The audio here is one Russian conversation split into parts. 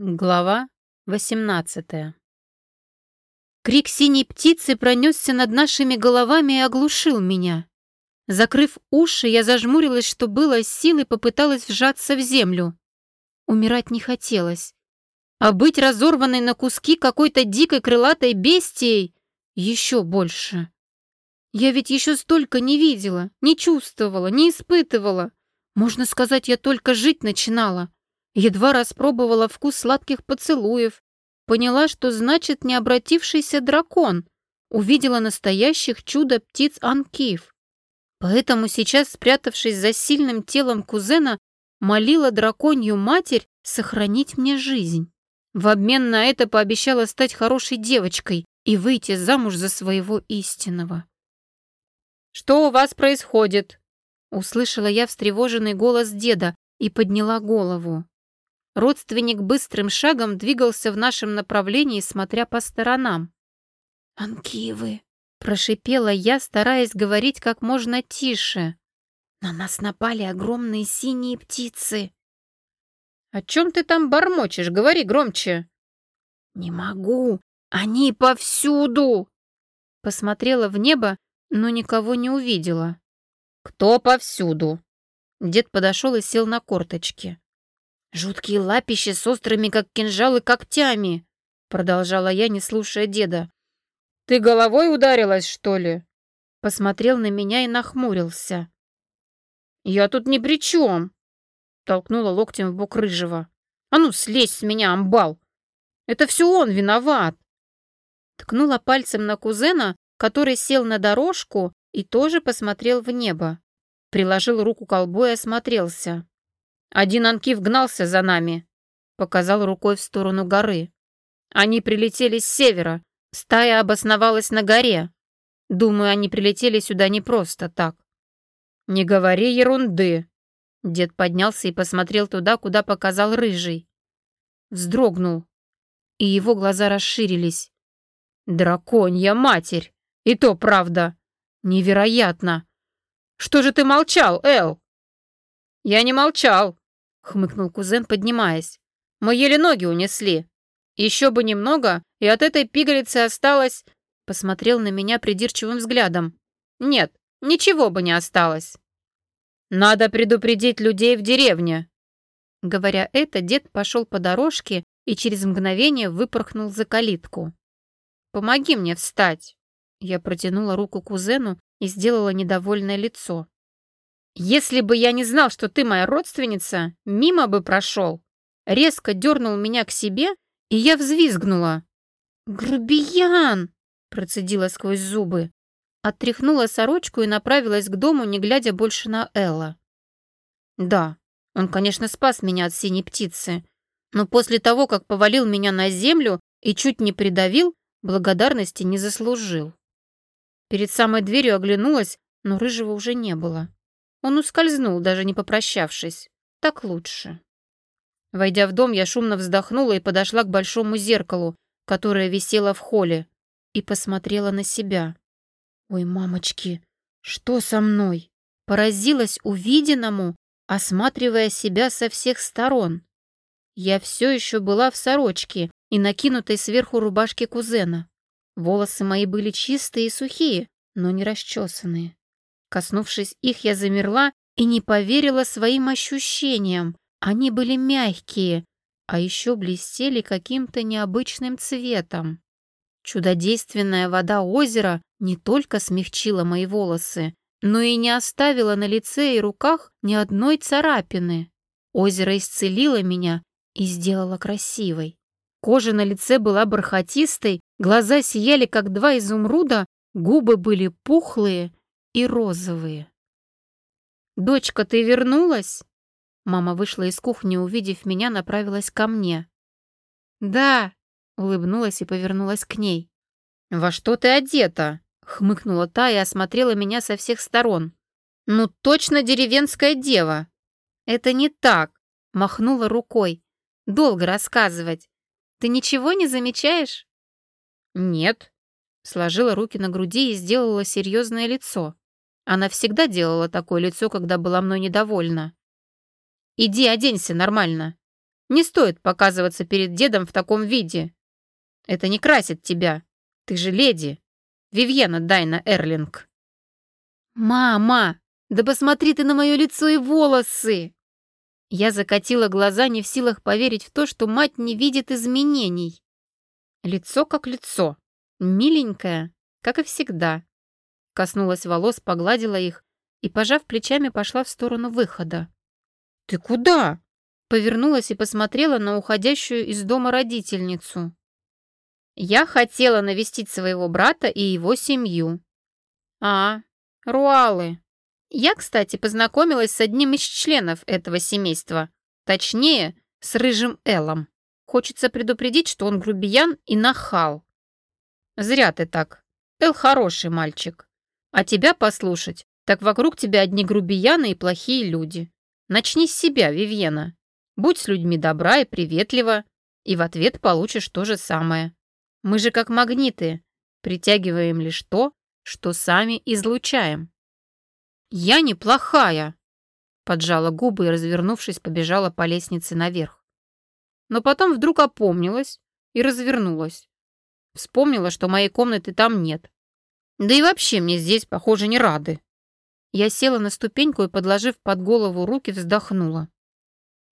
Глава 18 Крик синей птицы пронесся над нашими головами и оглушил меня. Закрыв уши, я зажмурилась, что было сил, и попыталась вжаться в землю. Умирать не хотелось. А быть разорванной на куски какой-то дикой крылатой бестией еще больше. Я ведь еще столько не видела, не чувствовала, не испытывала. Можно сказать, я только жить начинала. Едва распробовала вкус сладких поцелуев, поняла, что значит необратившийся дракон, увидела настоящих чудо-птиц Анкиев. Поэтому сейчас, спрятавшись за сильным телом кузена, молила драконью матерь сохранить мне жизнь. В обмен на это пообещала стать хорошей девочкой и выйти замуж за своего истинного. «Что у вас происходит?» Услышала я встревоженный голос деда и подняла голову. Родственник быстрым шагом двигался в нашем направлении, смотря по сторонам. «Анкивы!» — прошипела я, стараясь говорить как можно тише. «На нас напали огромные синие птицы!» «О чем ты там бормочешь? Говори громче!» «Не могу! Они повсюду!» Посмотрела в небо, но никого не увидела. «Кто повсюду?» Дед подошел и сел на корточки. «Жуткие лапищи с острыми, как кинжалы, когтями!» Продолжала я, не слушая деда. «Ты головой ударилась, что ли?» Посмотрел на меня и нахмурился. «Я тут ни при чем!» Толкнула локтем в бок рыжего. «А ну, слезь с меня, амбал! Это все он виноват!» Ткнула пальцем на кузена, который сел на дорожку и тоже посмотрел в небо. Приложил руку к колбу и осмотрелся. Один Анкив гнался за нами, показал рукой в сторону горы. Они прилетели с севера, стая обосновалась на горе. Думаю, они прилетели сюда не просто так. Не говори ерунды. Дед поднялся и посмотрел туда, куда показал рыжий. Вздрогнул, и его глаза расширились. Драконья матерь! И то правда! Невероятно! Что же ты молчал, Эл? Я не молчал хмыкнул кузен, поднимаясь. «Мы еле ноги унесли. Еще бы немного, и от этой пигалицы осталось...» Посмотрел на меня придирчивым взглядом. «Нет, ничего бы не осталось. Надо предупредить людей в деревне». Говоря это, дед пошел по дорожке и через мгновение выпорхнул за калитку. «Помоги мне встать!» Я протянула руку кузену и сделала недовольное лицо. «Если бы я не знал, что ты моя родственница, мимо бы прошел». Резко дернул меня к себе, и я взвизгнула. «Грубиян!» — процедила сквозь зубы. Оттряхнула сорочку и направилась к дому, не глядя больше на Элла. Да, он, конечно, спас меня от синей птицы, но после того, как повалил меня на землю и чуть не придавил, благодарности не заслужил. Перед самой дверью оглянулась, но рыжего уже не было. Он ускользнул, даже не попрощавшись. Так лучше. Войдя в дом, я шумно вздохнула и подошла к большому зеркалу, которое висело в холле, и посмотрела на себя. «Ой, мамочки, что со мной?» Поразилась увиденному, осматривая себя со всех сторон. Я все еще была в сорочке и накинутой сверху рубашке кузена. Волосы мои были чистые и сухие, но не расчесанные. Коснувшись их, я замерла и не поверила своим ощущениям. Они были мягкие, а еще блестели каким-то необычным цветом. Чудодейственная вода озера не только смягчила мои волосы, но и не оставила на лице и руках ни одной царапины. Озеро исцелило меня и сделало красивой. Кожа на лице была бархатистой, глаза сияли, как два изумруда, губы были пухлые и розовые. «Дочка, ты вернулась?» Мама вышла из кухни, увидев меня, направилась ко мне. «Да», — улыбнулась и повернулась к ней. «Во что ты одета?» — хмыкнула та и осмотрела меня со всех сторон. «Ну, точно деревенская дева!» «Это не так», — махнула рукой. «Долго рассказывать. Ты ничего не замечаешь?» «Нет», — сложила руки на груди и сделала серьезное лицо. Она всегда делала такое лицо, когда была мной недовольна. «Иди оденься нормально». Не стоит показываться перед дедом в таком виде. Это не красит тебя. Ты же леди. Вивьена Дайна Эрлинг. «Мама, да посмотри ты на мое лицо и волосы!» Я закатила глаза, не в силах поверить в то, что мать не видит изменений. Лицо как лицо, миленькое, как и всегда. Коснулась волос, погладила их и, пожав плечами, пошла в сторону выхода. «Ты куда?» Повернулась и посмотрела на уходящую из дома родительницу. Я хотела навестить своего брата и его семью. А, Руалы. Я, кстати, познакомилась с одним из членов этого семейства. Точнее, с Рыжим Элом. Хочется предупредить, что он грубиян и нахал. Зря ты так. Эл хороший мальчик. А тебя послушать, так вокруг тебя одни грубияны и плохие люди. Начни с себя, Вивьена. Будь с людьми добра и приветлива, и в ответ получишь то же самое. Мы же как магниты, притягиваем лишь то, что сами излучаем. «Я неплохая!» Поджала губы и, развернувшись, побежала по лестнице наверх. Но потом вдруг опомнилась и развернулась. Вспомнила, что моей комнаты там нет. Да и вообще мне здесь, похоже, не рады. Я села на ступеньку и, подложив под голову руки, вздохнула.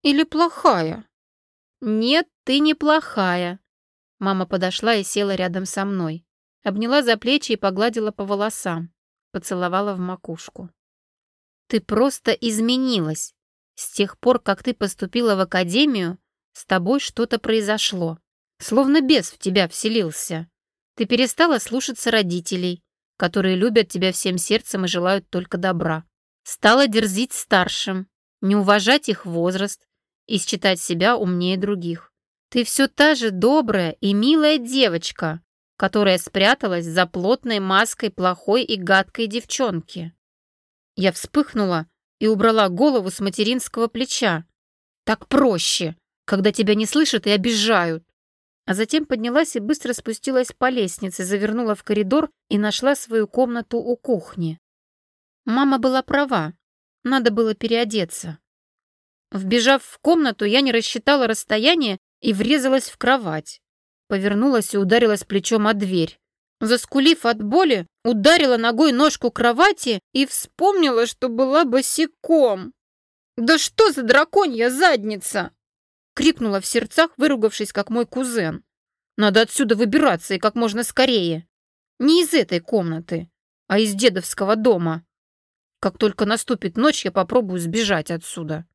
«Или плохая?» «Нет, ты не плохая». Мама подошла и села рядом со мной. Обняла за плечи и погладила по волосам. Поцеловала в макушку. Ты просто изменилась. С тех пор, как ты поступила в академию, с тобой что-то произошло. Словно бес в тебя вселился. Ты перестала слушаться родителей, которые любят тебя всем сердцем и желают только добра. Стала дерзить старшим, не уважать их возраст и считать себя умнее других. Ты все та же добрая и милая девочка, которая спряталась за плотной маской плохой и гадкой девчонки. Я вспыхнула и убрала голову с материнского плеча. Так проще, когда тебя не слышат и обижают. А затем поднялась и быстро спустилась по лестнице, завернула в коридор и нашла свою комнату у кухни. Мама была права, надо было переодеться. Вбежав в комнату, я не рассчитала расстояние и врезалась в кровать. Повернулась и ударилась плечом о дверь. Заскулив от боли, ударила ногой ножку кровати и вспомнила, что была босиком. «Да что за драконья задница!» Крикнула в сердцах, выругавшись, как мой кузен. «Надо отсюда выбираться и как можно скорее. Не из этой комнаты, а из дедовского дома. Как только наступит ночь, я попробую сбежать отсюда».